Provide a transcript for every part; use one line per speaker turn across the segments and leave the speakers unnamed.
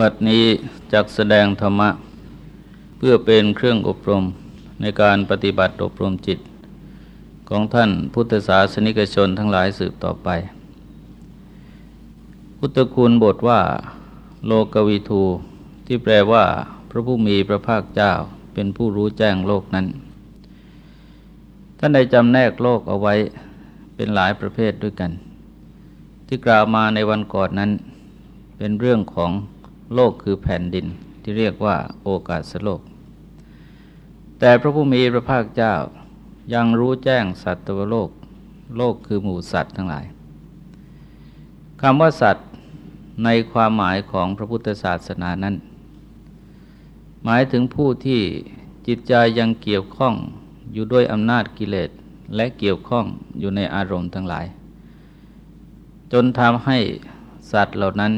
บัดนี้จักแสดงธรรมะ เพื่อเป็นเครื่องอบรมในการปฏิบัติอบรมจิต ของท่านพุทธศาสนิกชนทั้งหลายสืบต่อไป พุทธคุณบทว่า โลกวิทูที่แปลว่า พระผู้มีพระภาคเจ้าเป็นผู้รู้แจ้งโลกนั้น ท่านได้จำแนกโลกเอาไว้เป็นหลายประเภทด้วยกัน ที่กล่าวมาในวันก่อนนั้น เป็นเรื่องของ โลกคือแผ่นดินที่เรียกว่าโอกาสโลก แต่พระผู้มีพระภาคเจ้ายังรู้แจ้งสัตวโลก โลกคือหมู่สัตว์ทั้งหลายคำว่าสัตว์ในความหมายของพระพุทธศาสนานั้น หมายถึงผู้ที่จิตใจยังเกี่ยวข้องอยู่ด้วยอำนาจกิเลสและเกี่ยวข้องอยู่ในอารมณ์ทั้งหลาย จนทำให้สัตว์เหล่านั้น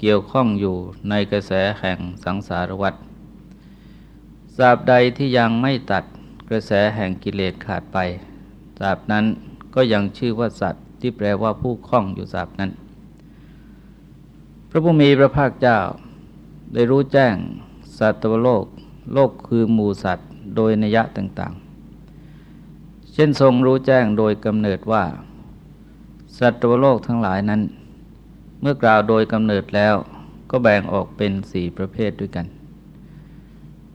เกี่ยวข้องอยู่ในกระแสแห่งสังสารวัฏสาบใดที่ยังไม่ตัดกระแสแห่งกิเลสขาดไปสาบนั้นก็ยังชื่อว่าสัตว์ที่แปลว่าผู้คล้องอยู่สาบนั้น พระผู้มีพระภาคเจ้า ได้รู้แจ้งสัตวโลก โลกคือหมูสัตว์ โดยนิยะต่างๆ เช่นทรงรู้แจ้งโดยกำเนิดว่า สัตวโลกทั้งหลายนั้น เมื่อกล่าวโดยกำเนิดแล้วก็แบ่งออกเป็นสี่ประเภทด้วยกัน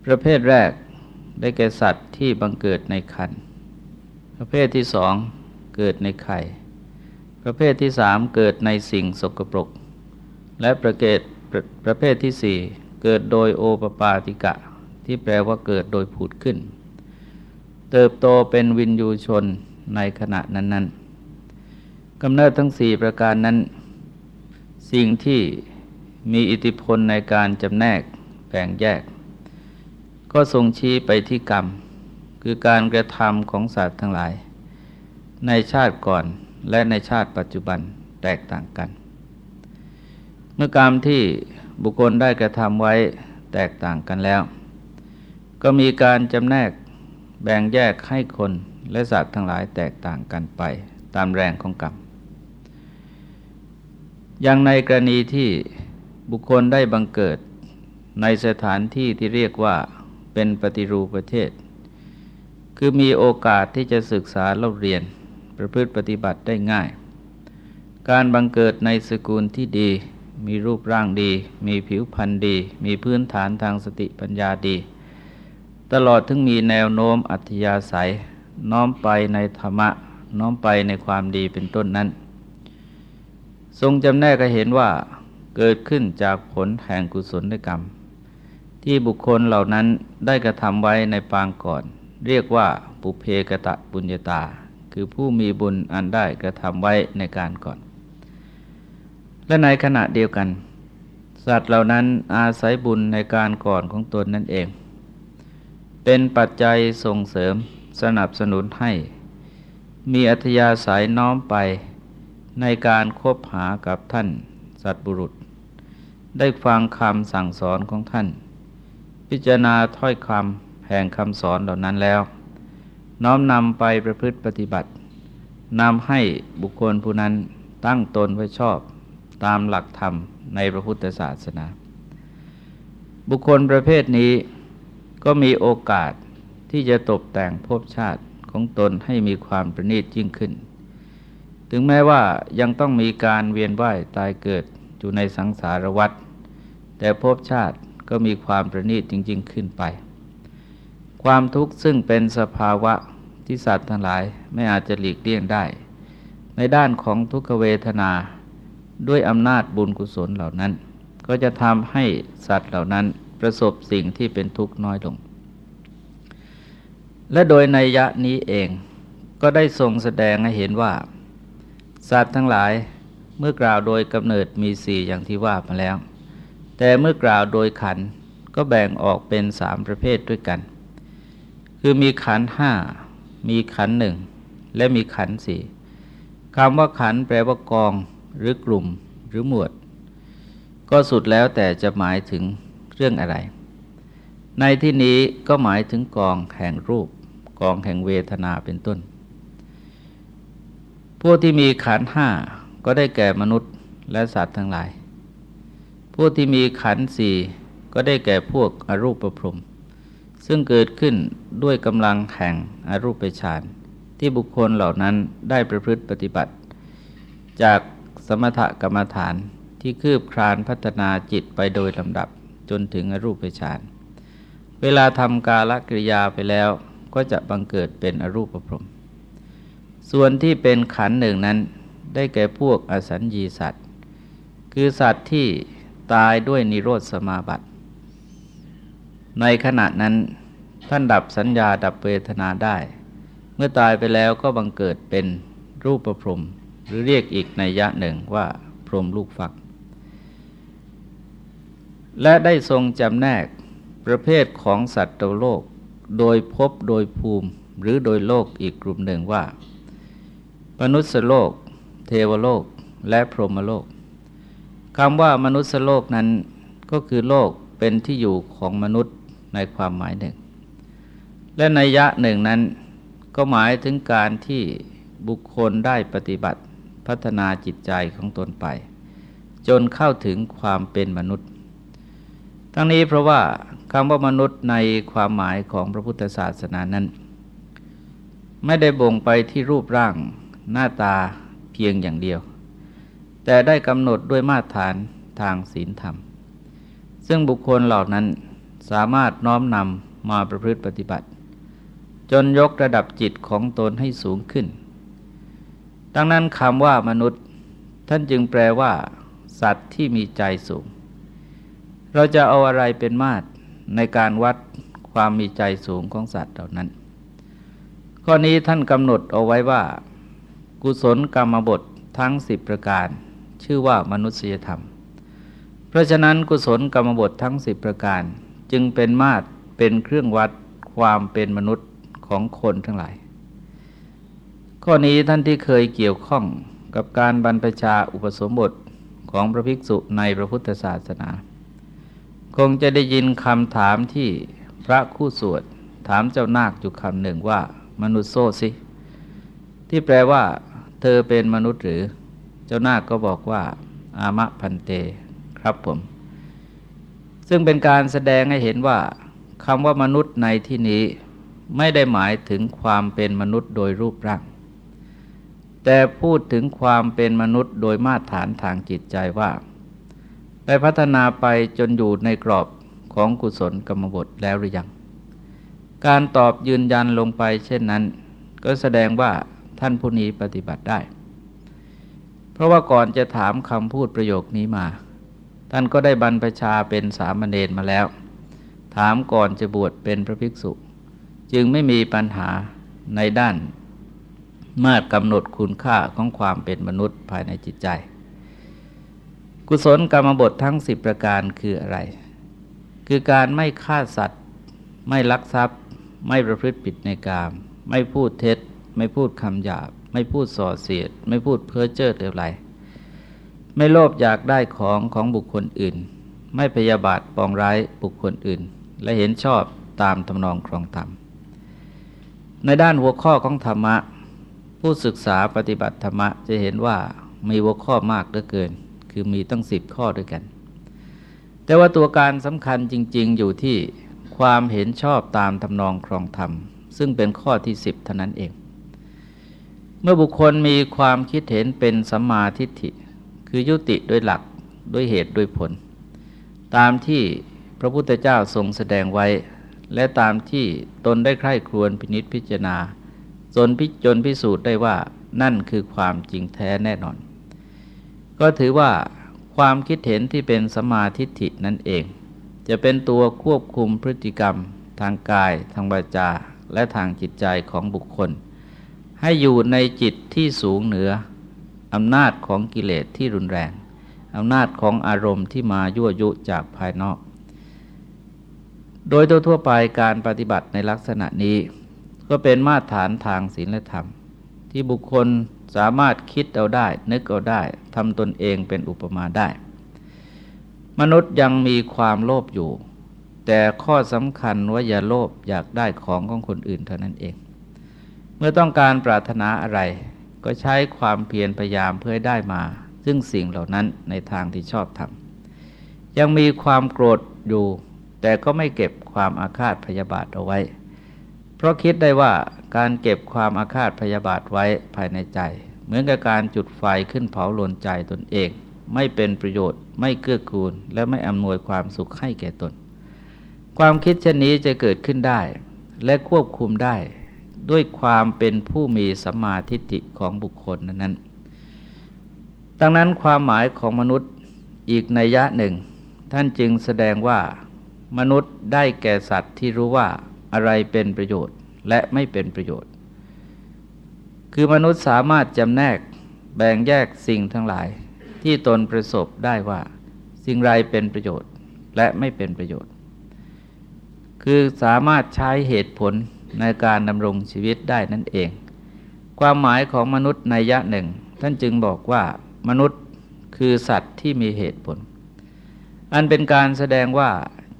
ประเภทแรกได้แก่สัตว์ที่บังเกิดในคันประเภทที่สองเกิดในไข่ ประเภทที่สามเกิดในสิ่งสกปรก และประเกตประประเภทที่สี่เกิดโดยโอปปาติกะ ที่แปลว่าเกิดโดยผุดขึ้น เติบโตเป็นวินยูชนในขณะนั้น ๆกำเนิดทั้งสี่ประการนั้น สิ่งที่มีอิทธิพลในการจำแนกแบ่งแยก ก็ทรงชี้ไปที่กรรม คือการกระทำของสัตว์ทั้งหลาย ในชาติก่อนและในชาติปัจจุบันแตกต่างกัน เมื่อกรรมที่บุคคลได้กระทำไว้แตกต่างกันแล้ว ก็มีการจำแนกแบ่งแยกให้คนและสัตว์ทั้งหลายแตกต่างกันไปตามแรงของกรรม อย่างในกรณีที่บุคคลได้บังเกิดในสถานที่ที่เรียกว่าเป็นปฏิรูปประเทศ คือมีโอกาสที่จะศึกษาเล่าเรียนประพฤติปฏิบัติได้ง่าย การบังเกิดในสกุลที่ดี มีรูปร่างดี มีผิวพรรณดี มีพื้นฐานทางสติปัญญาดี ตลอดถึงมีแนวโน้มอัธยาศัย น้อมไปในธรรมะ น้อมไปในความดีเป็นต้นนั้น ทรงจำแนกเห็นว่าเกิดขึ้นจากผลแห่งกุศลกรรม ที่บุคคลเหล่านั้นได้กระทำไว้ในปางก่อน เรียกว่าปุเพกตะบุญญาตา คือผู้มีบุญอันได้กระทำไว้ในการก่อน และในขณะเดียวกัน สัตว์เหล่านั้นอาศัยบุญในการก่อนของตนนั่นเอง เป็นปัจจัยส่งเสริมสนับสนุนให้ มีอัธยาศัยน้อมไป ในการคบหากับท่านสัตบุรุษ ได้ฟังคำสั่งสอนของท่าน พิจารณาถ้อยคำแห่งคำสอนเหล่านั้นแล้ว น้อมนำไปประพฤติปฏิบัตินำให้บุคคลผู้นั้นตั้งตนไว้ชอบตามหลักธรรมในพระพุทธศาสนา บุคคลประเภทนี้ก็มีโอกาสที่จะตกแต่งภพชาติของตนให้มีความประณีตยิ่งขึ้น ถึงแม้ว่ายังต้องมีการเวียนว่ายตายเกิดอยู่ในสังสารวัฏแต่ภพชาติก็มีความประณีตจริง ๆ ขึ้นไป ความทุกข์ซึ่งเป็นสภาวะที่สัตว์ทั้งหลายไม่อาจจะหลีกเลี่ยงได้ ในด้านของทุกขเวทนาด้วยอำนาจบุญกุศลเหล่านั้น ก็จะทำให้สัตว์เหล่านั้นประสบสิ่งที่เป็นทุกข์น้อยลง และโดยในยะนี้เองก็ได้ทรงแสดงให้เห็นว่า สัตว์ทั้งหลายเมื่อกล่าวโดยกำเนิดมีสี่อย่างที่ว่ามาแล้ว แต่เมื่อกล่าวโดยขันก็แบ่งออกเป็นสามประเภทด้วยกัน คือมีขันห้ามีขันหนึ่งและมีขันสี่คำว่าขันแปลว่ากองหรือกลุ่มหรือหมวด ก็สุดแล้วแต่จะหมายถึงเรื่องอะไร ในที่นี้ก็หมายถึงกองแห่งรูป กองแห่งเวทนาเป็นต้น ผู้ที่มีขันห้าก็ได้แก่มนุษย์และสัตว์ทั้งหลาย ผู้ที่มีขันสี่ก็ได้แก่พวกอรูปประพรมซึ่งเกิดขึ้นด้วยกำลังแห่งอรูปฌานที่บุคคลเหล่านั้นได้ประพฤติปฏิบัติ จากสมถกรรมฐานที่คืบคลานพัฒนาจิตไปโดยลำดับจนถึงอรูปฌานเวลาทำกาลกิริยาไปแล้วก็จะบังเกิดเป็นอรูปประพรม ส่วนที่เป็นขันหนึ่งนั้นได้แก่พวกอสัญญีสัตว์ คือสัตว์ที่ตายด้วยนิโรธสมาบัติ ในขณะนั้นท่านดับสัญญาดับเวทนาได้ เมื่อตายไปแล้วก็บังเกิดเป็นรูปประพรมหรือเรียกอีกในยะหนึ่งว่าพรมลูกฟัก และได้ทรงจำแนกประเภทของสัตว์โลก โดยพบโดยภูมิหรือโดยโลกอีกกลุ่มหนึ่งว่า มนุษย์โลก เทวโลก และพรหมโลกคำว่ามนุษย์โลกนั้นก็คือโลกเป็นที่อยู่ของมนุษย์ในความหมายหนึ่ง และในยะหนึ่งนั้น ก็หมายถึงการที่บุคคลได้ปฏิบัติพัฒนาจิตใจของตนไป จนเข้าถึงความเป็นมนุษย์ ทั้งนี้เพราะว่าคำว่ามนุษย์ในความหมายของพระพุทธศาสนานั้น ไม่ได้บ่งไปที่รูปร่าง หน้าตาเพียงอย่างเดียว แต่ได้กำหนดด้วยมาตรฐานทางศีลธรรม ซึ่งบุคคลเหล่านั้นสามารถน้อมนำมาประพฤติปฏิบัติ จนยกระดับจิตของตนให้สูงขึ้น ดังนั้นคำว่ามนุษย์ท่านจึงแปลว่า สัตว์ที่มีใจสูง เราจะเอาอะไรเป็นมาตรในการวัดความมีใจสูงของสัตว์เหล่านั้น ข้อนี้ท่านกำหนดเอาไว้ว่า กุศลกรรมบททั้งสิบประการ ชื่อว่ามนุษยธรรม เพราะฉะนั้นกุศลกรรมบททั้งสิบประการ จึงเป็นมาตรเป็นเครื่องวัดความเป็นมนุษย์ของคนทั้งหลาย ข้อนี้ท่านที่เคยเกี่ยวข้องกับการบรรพชาอุปสมบทของพระภิกษุในพระพุทธศาสนา คงจะได้ยินคำถามที่พระคู่สวดถามเจ้านาคอยู่คำหนึ่งว่า มนุษย์โซสิ ที่แปลว่า ธอเป็นมนุษย์หรือ เจ้านาคก็บอกว่า อามะพันเตครับผม ซึ่งเป็นการแสดงให้เห็นว่าคำว่ามนุษย์ในที่นี้ไม่ได้หมายถึงความเป็นมนุษย์โดยรูปร่าง แต่พูดถึงความเป็นมนุษย์โดยมาตรฐานทางจิตใจว่า ได้พัฒนาไปจนอยู่ในกรอบของกุศลกรรมบทแล้วหรือยัง การตอบยืนยันลงไปเช่นนั้น ก็แสดงว่า ท่านผู้นี้ปฏิบัติได้ เพราะว่าก่อนจะถามคำพูดประโยคนี้มา ท่านก็ได้บรรพชาเป็นสามเณรมาแล้ว ถามก่อนจะบวชเป็นพระภิกษุ จึงไม่มีปัญหาในด้านมาตรกำหนดคุณค่าของความเป็นมนุษย์ภายในจิตใจ กุศลกรรมบททั้งสิบประการคืออะไร คือการไม่ฆ่าสัตว์ ไม่ลักทรัพย์ ไม่ประพฤติผิดในกาม ไม่พูดเท็จ ไม่พูดคำหยาบ ไม่พูดส่อเสียด ไม่พูดเพ้อเจ้อเท่าไรไม่โลภอยากได้ของของบุคคลอื่น ไม่พยาบาทปองร้ายบุคคลอื่น และเห็นชอบตามทำนองครองธรรม ในด้านหัวข้อของธรรมะ ผู้ศึกษาปฏิบัติธรรมะจะเห็นว่ามีหัวข้อมากเหลือเกิน คือมีตั้งสิบข้อด้วยกัน แต่ว่าตัวการสำคัญจริง ๆ อยู่ที่ความเห็นชอบตามทำนองครองธรรม ซึ่งเป็นข้อที่สิบเท่านั้นเอง เมื่อบุคคลมีความคิดเห็นเป็นสัมมาทิฏฐิ คือยุติโดยหลักด้วยเหตุด้วยผล ตามที่พระพุทธเจ้าทรงแสดงไว้ และตามที่ตนได้ใคร่ครวญพินิษพิจารณาจนพิจนพิสูจน์ได้ว่านั่นคือความจริงแท้แน่นอน ก็ถือว่าความคิดเห็นที่เป็นสมาธิฐินั่นเอง จะเป็นตัวควบคุมพฤติกรรม ทางกาย ทางวาจา และทางจิตใจของบุคคล ให้อยู่ในจิตที่สูงเหนืออำนาจของกิเลสที่รุนแรงอำนาจของอารมณ์ที่มายั่วยุจากภายนอก โดยทั่วไปการปฏิบัติในลักษณะนี้ ก็เป็นมาตรฐานทางศีลธรรม ที่บุคคลสามารถคิดเอาได้ นึกเอาได้ทำตนเองเป็นอุปมาได้ มนุษย์ยังมีความโลภอยู่ แต่ข้อสำคัญว่าอย่าโลภอยากได้ของของคนอื่นเท่านั้นเอง เมื่อต้องการปรารถนาอะไร ก็ใช้ความเพียรพยายามเพื่อได้มา ซึ่งสิ่งเหล่านั้นในทางที่ชอบทำยังมีความโกรธอยู่ แต่ก็ไม่เก็บความอาฆาตพยาบาทเอาไว้ เพราะคิดได้ว่าการเก็บความอาฆาตพยาบาทไว้ภายในใจ เหมือนกับการจุดไฟขึ้นเผาลนใจตนเอง ไม่เป็นประโยชน์ ไม่เกื้อกูล และไม่อำนวยความสุขให้แก่ตน ความคิดเช่นนี้จะเกิดขึ้นได้ และควบคุมได้ ด้วยความเป็นผู้มีสัมมาทิฏฐิของบุคคลนั้น ดังนั้นความหมายของมนุษย์อีกในยะหนึ่ง ท่านจึงแสดงว่ามนุษย์ได้แก่สัตว์ที่รู้ว่าอะไรเป็นประโยชน์และไม่เป็นประโยชน์ คือมนุษย์สามารถจำแนกแบ่งแยกสิ่งทั้งหลาย ที่ตนประสบได้ว่า สิ่งไรเป็นประโยชน์และไม่เป็นประโยชน์ คือสามารถใช้เหตุผล ในการดำรงชีวิตได้นั่นเอง ความหมายของมนุษย์ในยะหนึ่ง ท่านจึงบอกว่ามนุษย์คือสัตว์ที่มีเหตุผล อันเป็นการแสดงว่า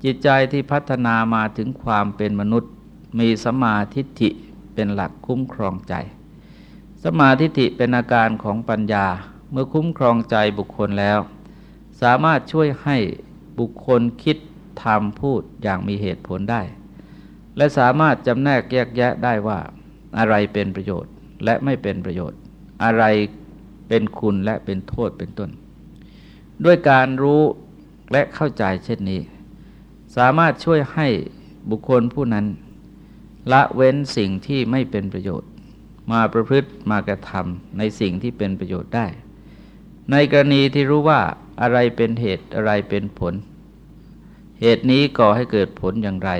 จิตใจที่พัฒนามาถึงความเป็นมนุษย์ มีสมาธิฐิเป็นหลักคุ้มครองใจ สมาธิฐิเป็นอาการของปัญญาเมื่อคุ้มครองใจบุคคลแล้ว สามารถช่วยให้บุคคลคิดทำพูดอย่างมีเหตุผลได้ และสามารถจำแนกแยกแยะได้ว่า อะไรเป็นประโยชน์และไม่เป็นประโยชน์ อะไรเป็นคุณและเป็นโทษเป็นต้น ด้วยการรู้และเข้าใจเช่นนี้ สามารถช่วยให้บุคคลผู้นั้น ละเว้นสิ่งที่ไม่เป็นประโยชน์ มาประพฤติมากระทำในสิ่งที่เป็นประโยชน์ได้ ในกรณีที่รู้ว่าอะไรเป็นเหตุอะไรเป็นผล เหตุนี้ก่อให้เกิดผลอย่างไร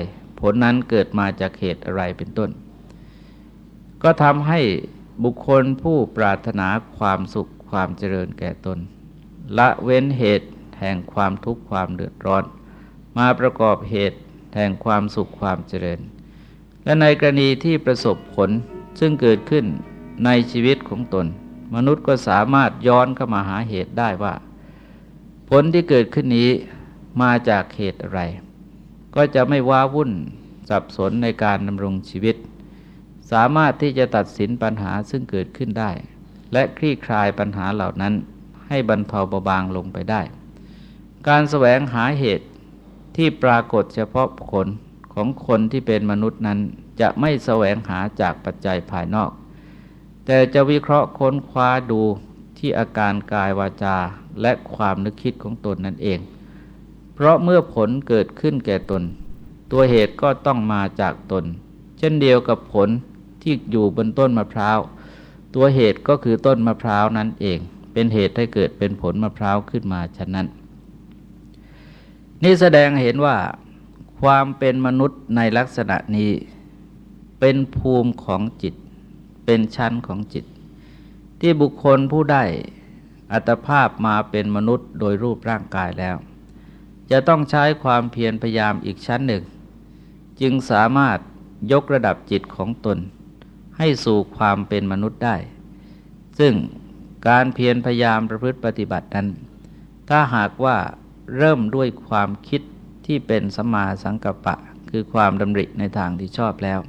ลนั้นเกิดมาจากเหตุอะไรเป็นต้น ก็ทำให้บุคคลผู้ปรารถนาความสุขความเจริญแก่ตน ละเว้นเหตุแห่งความทุกข์ความเดือดร้อน มาประกอบเหตุแห่งความสุขความเจริญ และในกรณีที่ประสบผลซึ่งเกิดขึ้นในชีวิตของตน มนุษย์ก็สามารถย้อนเข้ามาหาเหตุได้ว่า ผลที่เกิดขึ้นนี้มาจากเหตุอะไร ก็จะไม่ว้าวุ่นสับสนในการดำรงชีวิต สามารถที่จะตัดสินปัญหาซึ่งเกิดขึ้นได้ และคลี่คลายปัญหาเหล่านั้นให้บรรเทาเบาบางลงไปได้ การแสวงหาเหตุที่ปรากฏเฉพาะผลของคนที่เป็นมนุษย์นั้นจะไม่แสวงหาจากปัจจัยภายนอก แต่จะวิเคราะห์ค้นคว้าดูที่อาการกายวาจาและความนึกคิดของตนนั่นเอง เพราะเมื่อผลเกิดขึ้นแก่ตน ตัวเหตุก็ต้องมาจากตน เช่นเดียวกับผลที่อยู่บนต้นมะพร้าว ตัวเหตุก็คือต้นมะพร้าวนั่นเอง เป็นเหตุให้เกิดเป็นผลมะพร้าวขึ้นมาฉะนั้น นี่แสดงเห็นว่า ความเป็นมนุษย์ในลักษณะนี้ เป็นภูมิของจิต เป็นชั้นของจิต ที่บุคคลผู้ได้อัตภาพมาเป็นมนุษย์โดยรูปร่างกายแล้ว จะต้องใช้ความเพียรพยายามอีกชั้นหนึ่ง จึงสามารถยกระดับจิตของตน ให้สู่ความเป็นมนุษย์ได้ ซึ่งการเพียรพยายามประพฤติปฏิบัตินั้น ถ้าหากว่าเริ่มด้วยความคิดที่เป็นสมาสังกัปปะ คือความดำริในทางที่ชอบแล้ว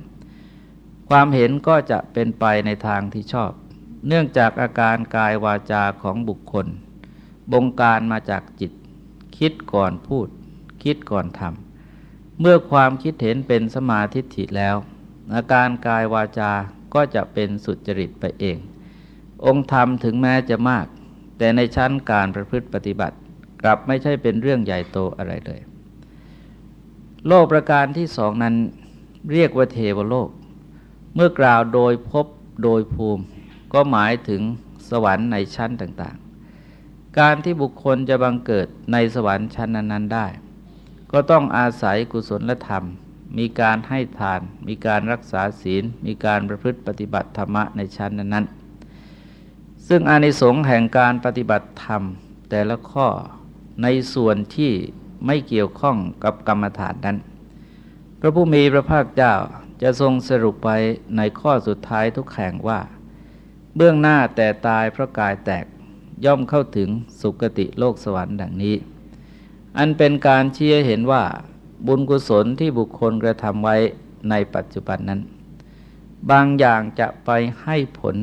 ความเห็นก็จะเป็นไปในทางที่ชอบ เนื่องจากอาการกายวาจาของบุคคล บงการมาจากจิต คิดก่อนพูด คิดก่อนทำเมื่อความคิดเห็นเป็นสมาธิฐิแล้ว อาการกายวาจาก็จะเป็นสุจริตไปเอง องค์ธรรมถึงแม้จะมาก แต่ในชั้นการประพฤติปฏิบัติ กลับไม่ใช่เป็นเรื่องใหญ่โตอะไรเลย โลกประการที่สองนั้นเรียกว่าเทวโลก เมื่อกล่าวโดยพบโดยภูมิ ก็หมายถึงสวรรค์ในชั้นต่าง การที่บุคคลจะบังเกิดในสวรรค์ชั้นนั้น ๆ ได้ ก็ต้องอาศัยกุศลธรรม มีการให้ทาน มีการรักษาศีล มีการประพฤติปฏิบัติธรรมะในชั้นนั้น ๆ ซึ่งอานิสงส์แห่งการปฏิบัติธรรม แต่ละข้อในส่วนที่ไม่เกี่ยวข้องกับกรรมฐานนั้น พระผู้มีพระภาคเจ้าจะทรงสรุปไปในข้อสุดท้ายทุกแห่งว่า เบื้องหน้าแต่ตายเพราะกายแตก ย่อมเข้าถึงสุคติโลกสวรรค์ดังนี้ อันเป็นการเชี่ยเห็นว่าบุญกุศลที่บุคคลกระทำไว้ในปัจจุบันนั้น บางอย่างจะไปให้ผล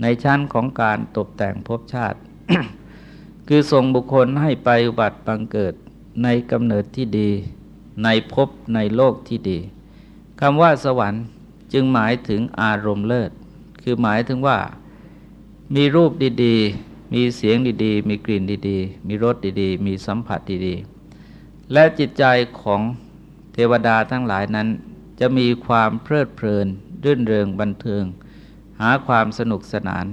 ในชั้นของการตกแต่งภพชาติ คือส่งบุคคลให้ไปอุบัติบังเกิดในกำเนิดที่ดี ในภพในโลกที่ดีคำว่าสวรรค์จึงหมายถึงอารมณ์เลิศ คือหมายถึงว่ามีรูปดีๆ มีเสียงดีๆ มีกลิ่นดีๆ มีรสดีๆ มีสัมผัสดีๆ และจิตใจของเทวดาทั้งหลายนั้น จะมีความเพลิดเพลินรื่นเริงบันเทิง หาความสนุกสนาน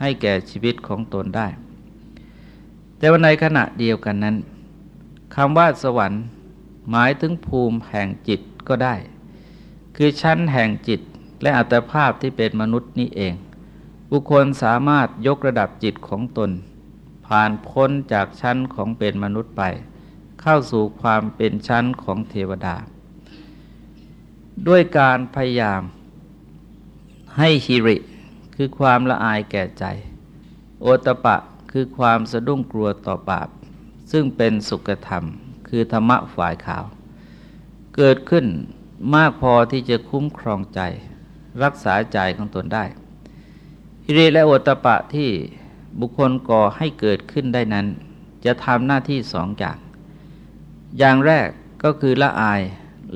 ให้แก่ชีวิตของตนได้ แต่ว่าในขณะเดียวกันนั้นคำว่าสวรรค์ หมายถึงภูมิแห่งจิตก็ได้ คือชั้นแห่งจิตและอัตภาพที่เป็นมนุษย์นี้เอง บุคคลสามารถยกระดับจิตของตน ผ่านพ้นจากชั้นของเป็นมนุษย์ไป เข้าสู่ความเป็นชั้นของเทวดา ด้วยการพยายาม ให้ฮิริคือความละอายแก่ใจ โอตปะคือความสะดุ้งกลัวต่อบาป ซึ่งเป็นสุขธรรม คือธรรมะฝ่ายขาว เกิดขึ้นมากพอที่จะคุ้มครองใจ รักษาใจของตนได้ ฮิริและโอตปะที่บุคคลก่อให้เกิดขึ้นได้นั้น จะทำหน้าที่สองอย่าง อย่างแรกก็คือละอาย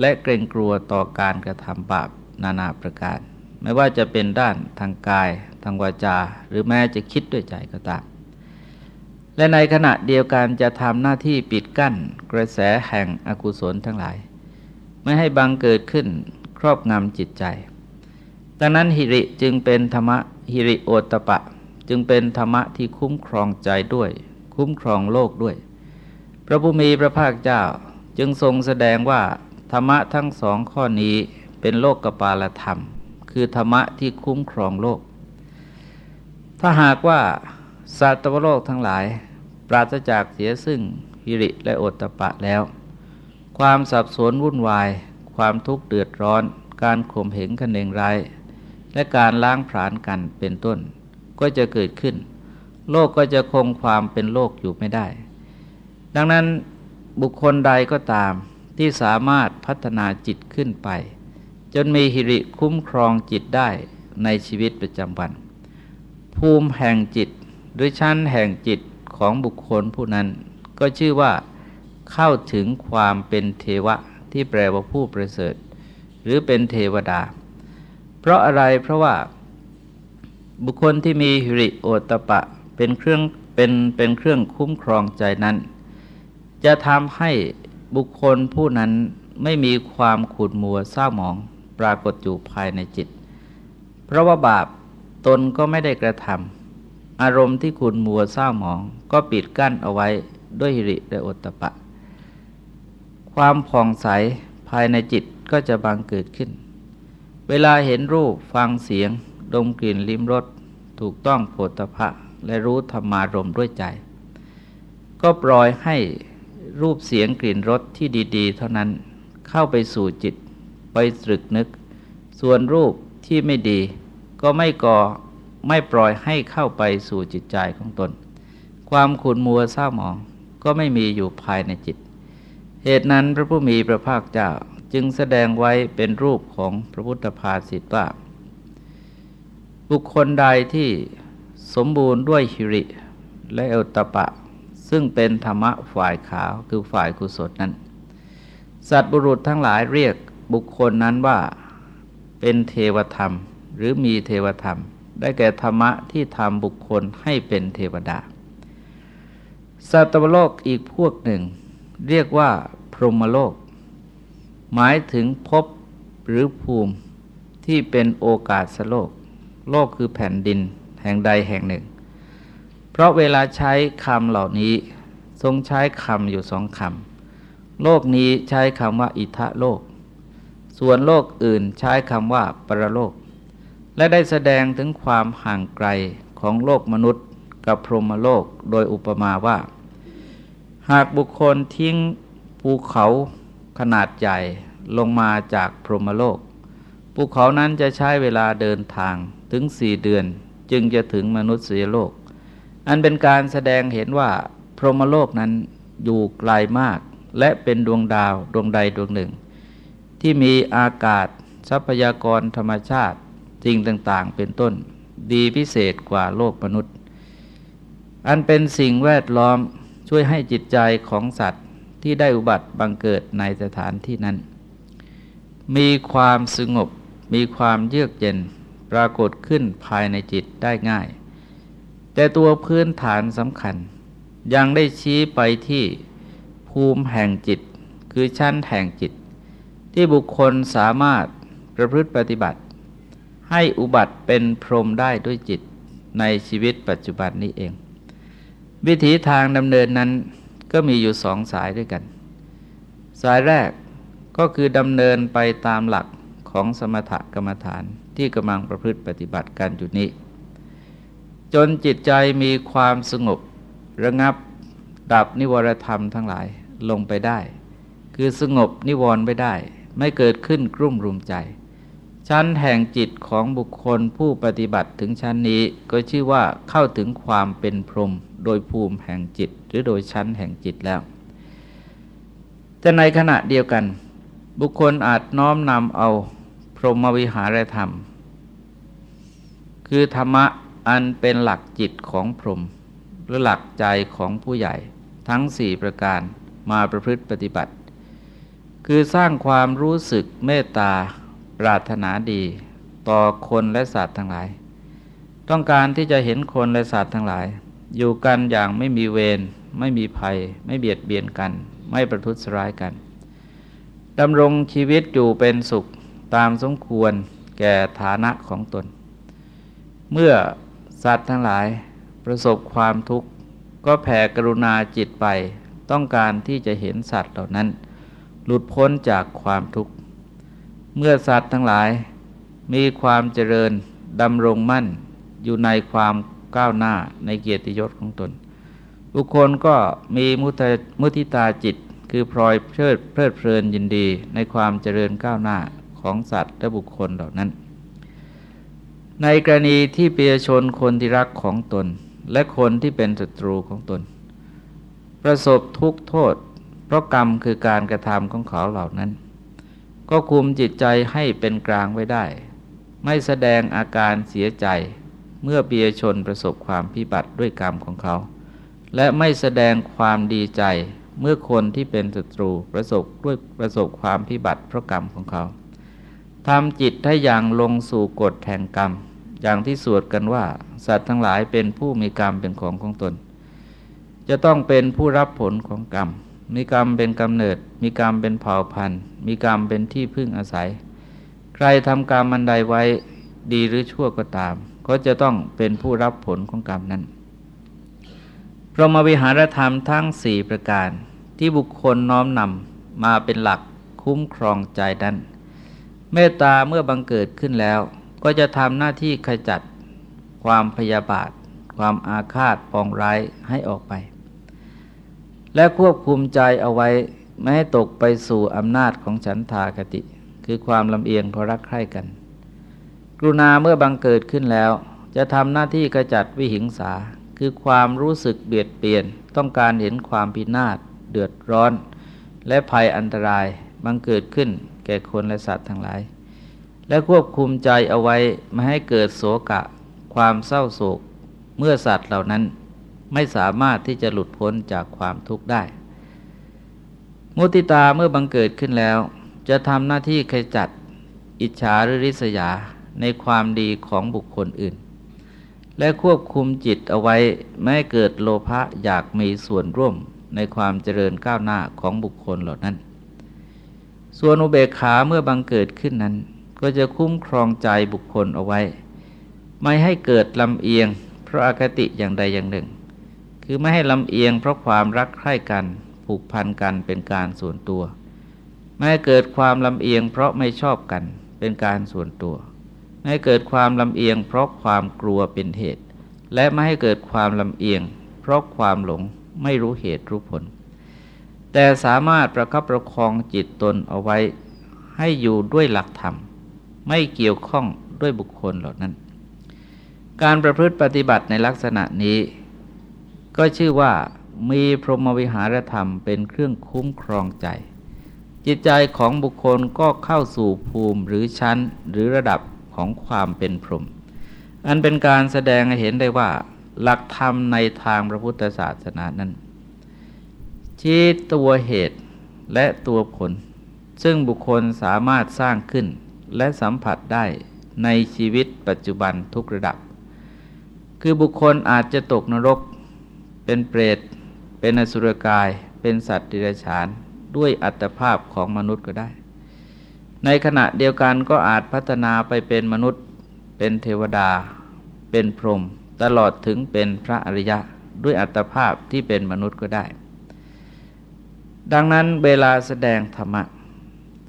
และเกรงกลัวต่อการกระทำบาปนานาประการ ไม่ว่าจะเป็นด้านทางกาย ทางวาจา หรือแม้จะคิดด้วยใจก็ตาม และในขณะเดียวกันจะทำหน้าที่ปิดกั้นกระแสแห่งอกุศลทั้งหลาย ไม่ให้บังเกิดขึ้นครอบงำจิตใจ ดังนั้นหิริจึงเป็นธรรมะหิริโอตปะ จึงเป็นธรรมะที่คุ้มครองใจด้วย คุ้มครองโลกด้วย พระผู้มีพระภาคเจ้าจึงทรงแสดงว่าธรรมะทั้งสองข้อนี้เป็นโลกกปาลธรรม คือธรรมะที่คุ้มครองโลก ถ้าหากว่าสัตว์โลกทั้งหลาย ปราศจากเสียซึ่งฮิริและโอตตะปะแล้ว ความสับสนวุ่นวาย ความทุกข์เดือดร้อน การข่มเหงกันเองไร และการล้างผลาญกันเป็นต้น ก็จะเกิดขึ้น โลกก็จะคงความเป็นโลกอยู่ไม่ได้ ดังนั้นบุคคลใดก็ตามที่สามารถพัฒนาจิตขึ้นไป จนมีหิริคุ้มครองจิตได้ในชีวิตประจำวัน ภูมิแห่งจิตหรือชั้นแห่งจิตของบุคคลผู้นั้น ก็ชื่อว่าเข้าถึงความเป็นเทวะที่แปลว่าผู้ประเสริฐ หรือเป็นเทวดา เพราะอะไรเพราะว่าบุคคลที่มีหิริโอตปะเป็นเครื่องเป็นเป็นเครื่องคุ้มครองใจนั้น จะทำให้บุคคลผู้นั้นไม่มีความขุดมัวเศร้าหมองปรากฏอยู่ภายในจิต เพราะว่าบาปตนก็ไม่ได้กระทำอารมณ์ที่คุณมัวเศร้าหมอง ก็ปิดกั้นเอาไว้ด้วยหิริและอตตะปะ ความผ่องใสภายในจิตก็จะบังเกิดขึ้น เวลาเห็นรูปฟังเสียง ดมกลิ่นลิ้มรสถูกต้องโผฏฐะและรู้ธรรมารมด้วยใจ ก็ปล่อยให้รูปเสียงกลิ่นรสที่ดี ๆ เท่านั้นเข้าไปสู่จิต ไปตรึกนึก ส่วนรูปที่ไม่ดี ก็ไม่ก่อไม่ปล่อยให้เข้าไปสู่จิตใจของตน ความขุนมัวเศร้าหมองก็ไม่มีอยู่ภายในจิต เหตุนั้นพระผู้มีพระภาคเจ้า จึงแสดงไว้เป็นรูปของพระพุทธภาษิตว่า บุคคลใดที่สมบูรณ์ด้วยหิริและเอตปะ ซึ่งเป็นธรรมะฝ่ายขาวคือฝ่ายกุศลนั้น สัตว์บุรุษทั้งหลายเรียกบุคคลนั้นว่าเป็นเทวธรรมหรือมีเทวธรรม ได้แก่ธรรมะที่ทำบุคคลให้เป็นเทวดาสัตวโลกอีกพวกหนึ่ง เรียกว่าพรหมโลก หมายถึงภพหรือภูมิที่เป็นโอกาสสโลก โลกคือแผ่นดินแห่งใดแห่งหนึ่ง เพราะเวลาใช้คำเหล่านี้ทรงใช้คำอยู่สองคำ โลกนี้ใช้คำว่าอิทะโลก ส่วนโลกอื่นใช้คำว่าปรโลก และได้แสดงถึงความห่างไกลของโลกมนุษย์กับพรหมโลกโดยอุปมาว่า หากบุคคลทิ้งภูเขา ขนาดใหญ่ลงมาจากพรหมโลก ภูเขานั้นจะใช้เวลาเดินทางถึงสี่เดือนจึงจะถึงมนุษย์โลก อันเป็นการแสดงเห็นว่าพรหมโลกนั้นอยู่ไกลมาก และเป็นดวงดาวดวงใดดวงหนึ่ง ที่มีอากาศ ทรัพยากรธรรมชาติสิ่งต่างๆ เป็นต้น ดีพิเศษกว่าโลกมนุษย์ อันเป็นสิ่งแวดล้อมช่วยให้จิตใจของสัตว ที่ได้อุบัติบังเกิดในสถานที่นั้น มีความสงบ มีความเยือกเย็นปรากฏขึ้นภายในจิตได้ง่าย แต่ตัวพื้นฐานสำคัญ ยังได้ชี้ไปที่ภูมิแห่งจิต คือชั้นแห่งจิต ที่บุคคลสามารถประพฤติปฏิบัติ ให้อุบัติเป็นพรหมได้ด้วยจิตในชีวิตปัจจุบันนี้เอง วิถีทางดำเนินนั้น ก็มีอยู่สองสายด้วยกัน สายแรกก็คือดำเนินไปตามหลักของสมถกรรมฐานที่กำลังประพฤติปฏิบัติกันอยู่นี้ จนจิตใจมีความสงบระงับดับนิวรธรรมทั้งหลายลงไปได้ คือสงบนิวรณ์ไปได้ ไม่เกิดขึ้นกรุ่มรุมใจ ชั้นแห่งจิตของบุคคลผู้ปฏิบัติถึงชั้นนี้ก็ชื่อว่าเข้าถึงความเป็นพรหม โดยภูมิแห่งจิต หรือโดยชั้นแห่งจิตแล้ว แต่ในขณะเดียวกัน บุคคลอาจน้อมนำเอาพรหมวิหารธรรม คือธรรมะอันเป็นหลักจิตของพรหมหรือหลักใจของผู้ใหญ่ทั้งสี่ประการมาประพฤติปฏิบัติ คือสร้างความรู้สึกเมตตาปรารถนาดี ต่อคนและสัตว์ทั้งหลาย ต้องการที่จะเห็นคนและสัตว์ทั้งหลาย อยู่กันอย่างไม่มีเวรไม่มีภัย ไม่เบียดเบียนกัน ไม่ประทุษร้ายกันดำรงชีวิตอยู่เป็นสุขตามสมควรแก่ฐานะของตน เมื่อสัตว์ทั้งหลายประสบความทุกข์ ก็แผ่กรุณาจิตไป ต้องการที่จะเห็นสัตว์เหล่านั้น หลุดพ้นจากความทุกข์ เมื่อสัตว์ทั้งหลายมีความเจริญดำรงมั่นอยู่ในความ ก้าวหน้าในเกียรติยศของตน บุคคลก็มีมุตมุทิตาจิต คือพลอยเพลิดเพลิดเพลินยินดีในความเจริญก้าวหน้าของสัตว์และบุคคลเหล่านั้น ในกรณีที่เปียชนคนที่รักของตน และคนที่เป็นศัตรูของตน ประสบทุกโทษ เพราะกรรมคือการกระทำของเขาเหล่านั้น ก็คุมจิตใจให้เป็นกลางไว้ได้ ไม่แสดงอาการเสียใจ เมื่อเบียชนประสบความพิบัติด้วยกรรมของเขา และไม่แสดงความดีใจเมื่อคนที่เป็นศัตรูประสบด้วยประสบความพิบัติเพราะกรรมของเขาทำจิตให้อย่างลงสู่กฎแห่งกรรม อย่างที่สวดกันว่า สัตว์ทั้งหลายเป็นผู้มีกรรมเป็นของของตน จะต้องเป็นผู้รับผลของกรรม มีกรรมเป็นกำเนิด มีกรรมเป็นเผ่าพันธุ์ มีกรรมเป็นที่พึ่งอาศัย ใครทำกรรมมันใดไว้ดีหรือชั่วก็ตาม ก็จะต้องเป็นผู้รับผลของกรรมนั้นพรหมวิหารธรรมทั้งสี่ประการ ที่บุคคลน้อมนำมาเป็นหลักคุ้มครองใจดันเมตตาเมื่อบังเกิดขึ้นแล้ว ก็จะทำหน้าที่ขจัดความพยาบาท ความอาฆาตปองร้ายให้ออกไป และควบคุมใจเอาไว้ ไม่ให้ตกไปสู่อำนาจของฉันทากติ คือความลำเอียงเพราะรักใคร่กัน รุณาเมื่อบังเกิดขึ้นแล้ว จะทำหน้าที่ขจัดวิหิงสา คือความรู้สึกเบียดเบียน ต้องการเห็นความพินาศเดือดร้อน และภัยอันตรายบังเกิดขึ้นแก่คนและสัตว์ทั้งหลาย และควบคุมใจเอาไว้ไม่ให้เกิดโศกะ ความเศร้าโศก เมื่อสัตว์เหล่านั้นไม่สามารถที่จะหลุดพ้นจากความทุกข์ได้ มุติตาเมื่อบังเกิดขึ้นแล้ว จะทำหน้าที่ขจัด อิจฉาหรือริษยา ในความดีของบุคคลอื่น และควบคุมจิตเอาไว้ไม่ให้เกิดโลภะอยากมีส่วนร่วมในความเจริญก้าวหน้าของบุคคลเหล่านั้น ส่วนอุเบกขาเมื่อบังเกิดขึ้นนั้น ก็จะคุ้มครองใจบุคคลเอาไว้ ไม่ให้เกิดลำเอียงเพราะอาคติอย่างใดอย่างหนึ่ง คือไม่ให้ลำเอียงเพราะความรักใคร่กันผูกพันกันเป็นการส่วนตัว ไม่ให้เกิดความลำเอียงเพราะไม่ชอบกันเป็นการส่วนตัว ให้เกิดความลำเอียง เพราะความกลัวเป็นเหตุ และไม่ให้เกิดความลำเอียง เพราะความหลงไม่รู้เหตุรู้ผล แต่สามารถประคับประคองจิตตนเอาไว้ให้อยู่ด้วยหลักธรรม ไม่เกี่ยวข้องด้วยบุคคลเหล่านั้น การประพฤติปฏิบัติในลักษณะนี้ ก็ชื่อว่ามีพรหมวิหารธรรมเป็นเครื่องคุ้มครองใจจิตใจของบุคคลก็เข้าสู่ภูมิหรือชั้นหรือระดับ ของความเป็นพรหมอันเป็นการแสดงให้เห็นได้ว่า หลักธรรมในทางพระพุทธศาสนานั้นชี้ตัวเหตุและตัวผล ซึ่งบุคคลสามารถสร้างขึ้นและสัมผัสได้ในชีวิตปัจจุบันทุกระดับ คือบุคคลอาจจะตกนรก เป็นเปรต เป็นอสุรกาย เป็นสัตว์ดิเรกชันด้วยอัตภาพของมนุษย์ก็ได้ ในขณะเดียวกันก็อาจพัฒนาไปเป็นมนุษย์ เป็นเทวดา เป็นพรหมตลอดถึงเป็นพระอริยะด้วยอัตภาพที่เป็นมนุษย์ก็ได้ ดังนั้นเวลาแสดงธรรมะ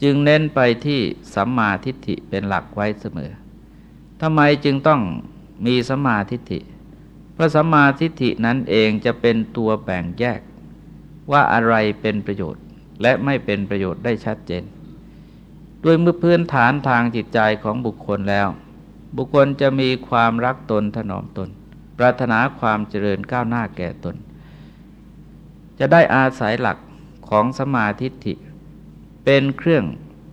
จึงเน้นไปที่สัมมาทิฏฐิเป็นหลักไว้เสมอทำไมจึงต้องมีสัมมาทิฏฐิเพราะสัมมาทิฏฐินั้นเองจะเป็นตัวแบ่งแยกว่าอะไรเป็นประโยชน์และไม่เป็นประโยชน์ได้ชัดเจน ด้วยเมื่อพื้นฐานทางจิตใจของบุคคลแล้ว บุคคลจะมีความรักตนถนอมตน ปรารถนาความเจริญก้าวหน้าแก่ตน จะได้อาศัยหลักของสมาธิฐิ เป็นเครื่อง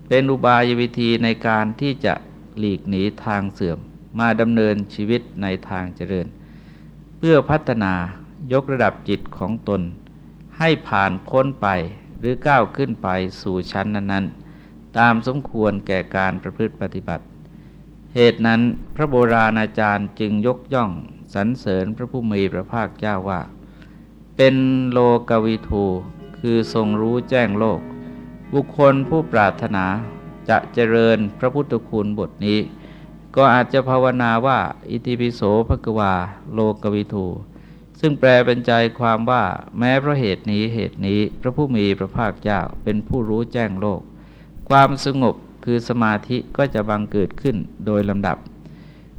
เป็นอุบายวิธีในการที่จะหลีกหนีทางเสื่อมมาดำเนินชีวิตในทางเจริญ เพื่อพัฒนายกระดับจิตของตน ให้ผ่านพ้นไปหรือก้าวขึ้นไปสู่ชั้นนั้นๆ ตามสมควรแก่การประพฤติปฏิบัติ เหตุนั้นพระโบราณอาจารย์จึงยกย่องสรรเสริญพระผู้มีพระภาคเจ้าว่า เป็นโลกวิทูคือทรงรู้แจ้งโลก บุคคลผู้ปรารถนาจะเจริญพระพุทธคุณบทนี้ ก็อาจจะภาวนาว่า อิติปิโสภกวา โลกวิทูซึ่งแปลเป็นใจความว่าแม้เพราะเหตุนี้เหตุนี้พระผู้มีพระภาคเจ้าเป็นผู้รู้แจ้งโลก ความสงบคือสมาธิก็จะบังเกิดขึ้นโดยลำดับ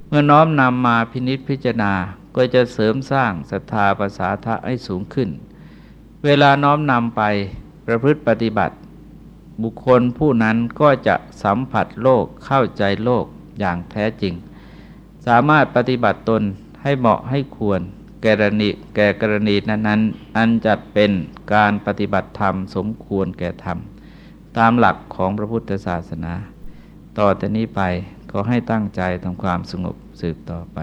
เมื่อน้อมนำมาพินิษพิจารณาก็จะเสริมสร้างศรัทธาภาษาทะให้สูงขึ้น เวลาน้อมนำไปประพฤติปฏิบัติ บุคคลผู้นั้นก็จะสัมผัสโลกเข้าใจโลกอย่างแท้จริง สามารถปฏิบัติตนให้เหมาะให้ควร แกรณีแก่กรณีนั้นๆ อันจัดเป็นการปฏิบัติธรรมสมควรแก่ธรรม ตามหลักของพระพุทธศาสนา ต่อแต่นี้ไปก็ให้ตั้งใจทำความสงบสืบต่อไป